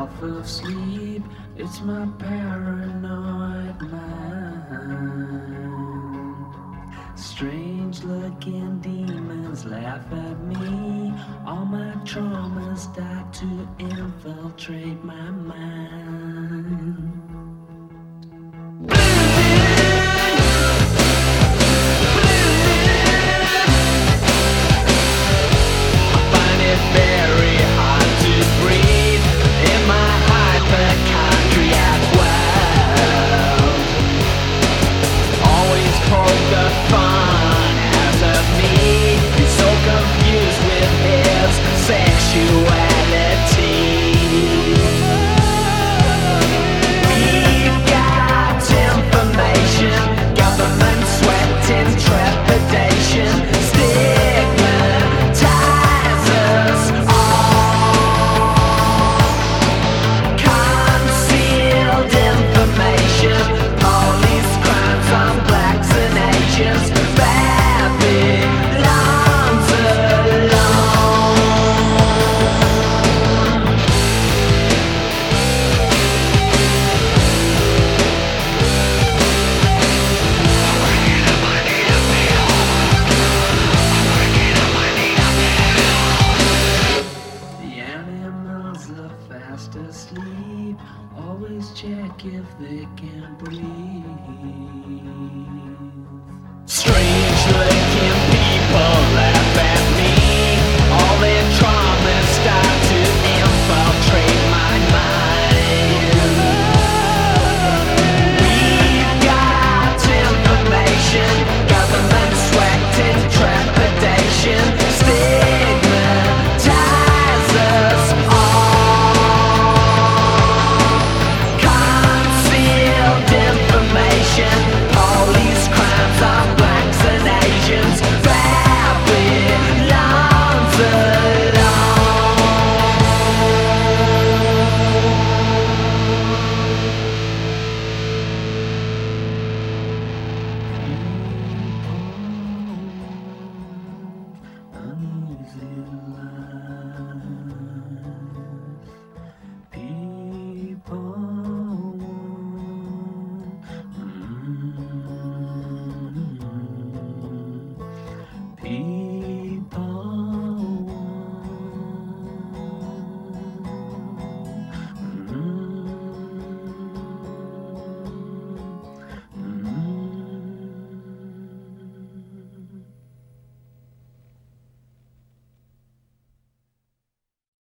myself of sleep. It's my paranoid mind. Strange looking demons laugh at me. All my traumas start to infiltrate my mind. Always check if they can breathe. Strange